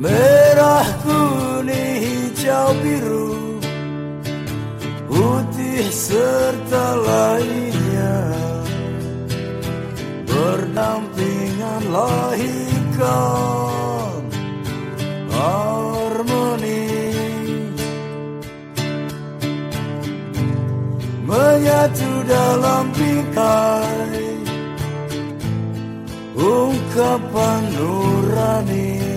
Merah, kuning, hijau, biru Putih serta lainnya. Berdampingan lahirkan Harmoni. Menyatu dalam bingkai Ungkapan nurani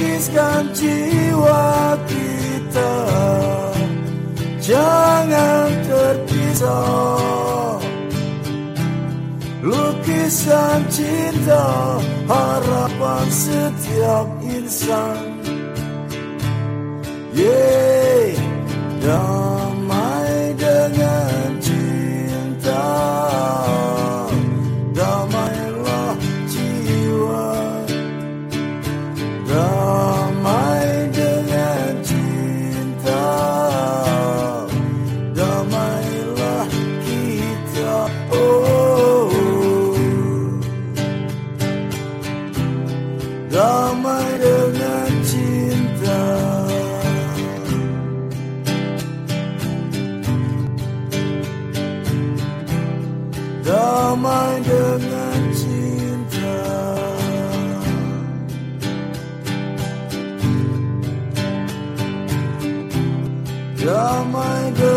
lukiskan jiwa kita. Jangan terpisah. Lukisan cinta harapan setiap insan. Yeay, Reminder. You're my girl.